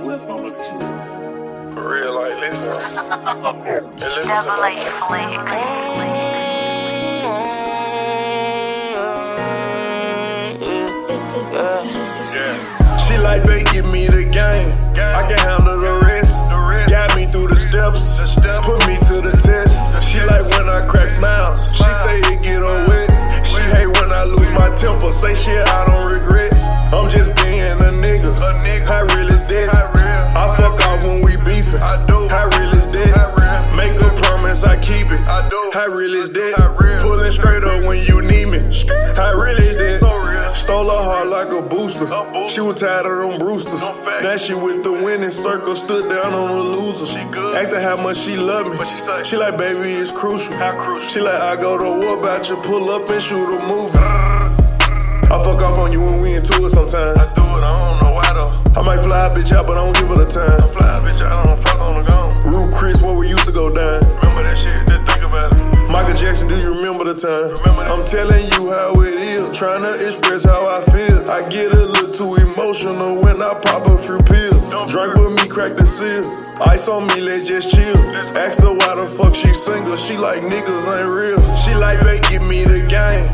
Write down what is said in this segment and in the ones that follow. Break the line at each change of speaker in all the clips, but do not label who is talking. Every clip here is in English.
Swift on the truth.
For real, like, listen. and listen
Double
my
A.
Yeah. She like, babe, give me the game. I can handle the rest. Got me through the steps. Put keep it. How real is that? Pulling straight up when you need me. How real is that? Stole her heart like a booster. She was tired of them Brewsters. Now she with the winning circle, stood down on the losers. She good. Asked her how much she love me. What she say? She like, baby, it's crucial. How crucial? She like, I go to war about you, pull up and shoot a movie. I fuck off on you when we into it sometimes. I do it, I don't know why though. I might fly a bitch out, but I don't give her the time. I fly a bitch out, I don't fuck on the gone. Ruth's Chris, where we used to go down. Remember that shit, remember the time? I'm telling you how it is, trying to express how I feel. I get a little too emotional when I pop a few pills. Drink with me, crack the seal. Ice on me, let's just chill. Asked her why the fuck she single. She like niggas ain't real. She like, babe, give me the game.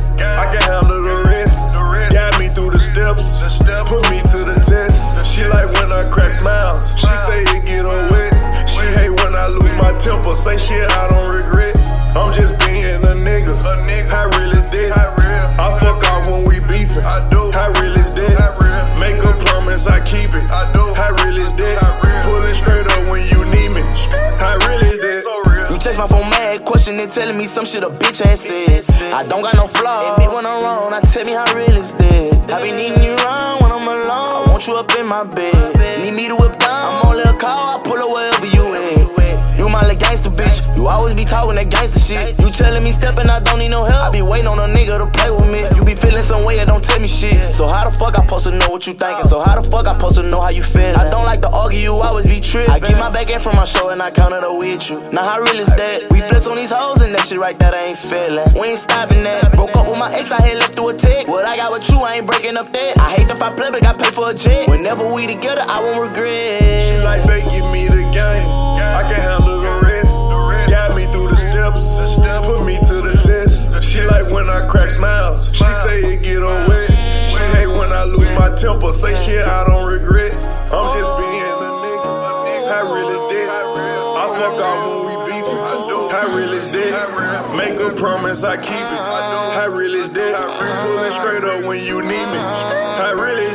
Text my phone mad, questioning, telling me some shit a bitch ain't said. I don't got no flaw. Admit when I'm wrong, I tell me how real is that. I be needing you around when I'm alone. I want you up in my bed. Need me to whip down. Always be talking that gangster shit. You telling me stepping, I don't need no help. I be waiting on a nigga to play with me. You be feeling some way, and don't tell me shit. So how the fuck I supposed to know what you thinking? So how the fuck I supposed to know how you feeling? I don't like to argue, you always be tripping. I get my back end from my show and I counted up with you. Now how real is that? We flex on these hoes and that shit right that I ain't feeling. We ain't stopping that. Broke up with my ex, I had left through a tick. What I got with you, I ain't breaking up that. I hate if I play, but got paid for a jet. Whenever we together, I won't regret.
Crack smiles. She say it get her wet. She hate when I lose my temper. Say shit I don't regret. I'm just being a oh. nigga. How real is that? I fuck off when we beefing. How real is that? Make a promise, I keep it. How real is that? Pulling straight up when you need me. How real is that?